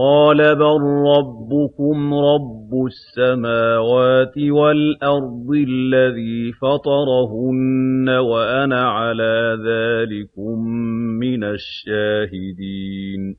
قَالَ بَل رَّبُّكُمْ رَبُّ السَّمَاوَاتِ وَالْأَرْضِ الَّذِي فَطَرَهُنَّ وَأَنَا عَلَىٰ ذَٰلِكُم مِّنَ الشَّاهِدِينَ